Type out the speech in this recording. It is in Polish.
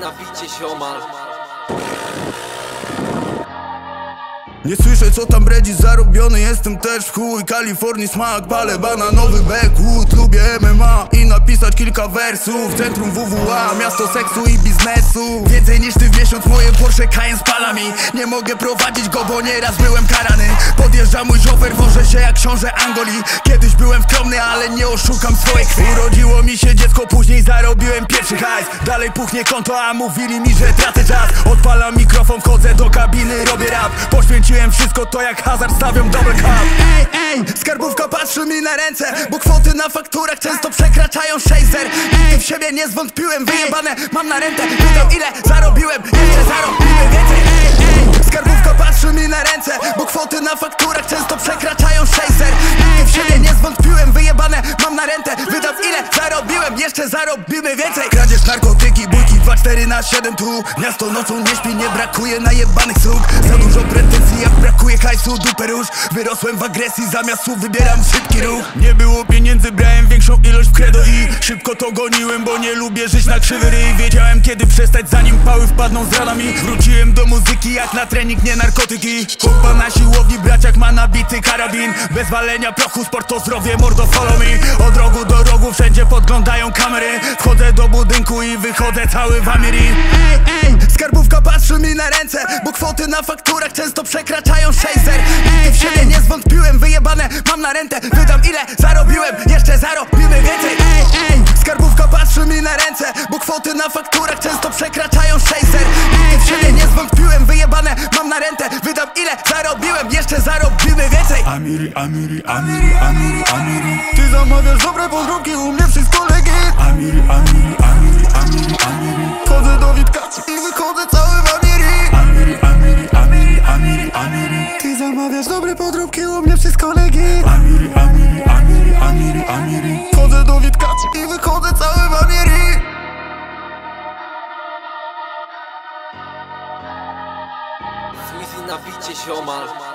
nabicie ziomal Nie słyszę co tam bredzi zarobiony Jestem też w chuj. Kalifornii smak Palę bananowy backwood. Lubię MMA I napisać kilka wersów. Centrum WWA Miasto seksu i biznesu. Więcej niż ty w miesiąc Moje Porsche Cayenne spala mi. Nie mogę prowadzić go Bo nieraz byłem karany. Podjeżdża mój szofer Wożę się jak książę Angolii Kiedyś byłem skromny Ale nie oszukam swojej krwi. Urodziło mi się Dalej puchnie konto, a mówili mi, że tracę czas. Odpalam mikrofon, wchodzę do kabiny, robię rap. Poświęciłem wszystko, to jak hazard stawiam double cup. Ej, ej, skarbówka patrzy mi na ręce Bo kwoty na fakturach często przekraczają 6 zer Nigdy w siebie nie zwątpiłem, wyjebane mam na rentę Pytał ile zarobiłem, jeszcze zarobiłem więcej. Ej, ej, skarbówka patrzy mi na ręce Bo kwoty na fakturach często przekraczają 6 zer Nigdy w siebie nie zwątpiłem, wyjebane mam na rentę Pytał ile zarobiłem, jeszcze zarobimy więcej. Kradzież narkotyków. 4 na 7 tu. Miasto nocą nie śpi, nie brakuje najebanych sług Za dużo pretensji, jak brakuje hajsu, dupę Wyrosłem w agresji, zamiast słów wybieram szybki ruch. Nie był Szybko to goniłem Bo nie lubię żyć na krzywy ryj. Wiedziałem kiedy przestać Zanim pały wpadną z ranami. Wróciłem do muzyki jak na trening Nie narkotyki. Chłopa na siłowni Braciak ma nabity karabin. Bez walenia prochu Sport to zdrowie Mordo follow me. Od rogu do rogu Wszędzie podglądają kamery. Wchodzę do budynku i wychodzę cały w Amiri. Ej, ej Skarbówka patrzy mi na ręce Bo kwoty na fakturach często przekraczają 6 zer Ej, w siebie nie zwątpiłem Wyjebane mam na rentę Wydam ile zarobiłem. Jeszcze zarobimy więcej kwoty na fakturach często przekraczają 6 zer Ej, w siebie nie zwątpiłem Wyjebane mam na rentę Wydam ile zarobiłem Jeszcze zarobimy więcej Amiri, Amiri, Amiri, Amiri, Amiri Ty zamawiasz dobre podróbki U mnie wszystko legit Amiri, Amiri, Amiri, Amiri, Amiri Wchodzę do Witkaczy i wychodzę cały w Amiri Amiri, Amiri, Amiri, Amiri, Amiri Ty zamawiasz dobre podróbki U mnie wszystko legit Amiri, Amiri, Amiri, Amiri, Amiri nabicie ziomal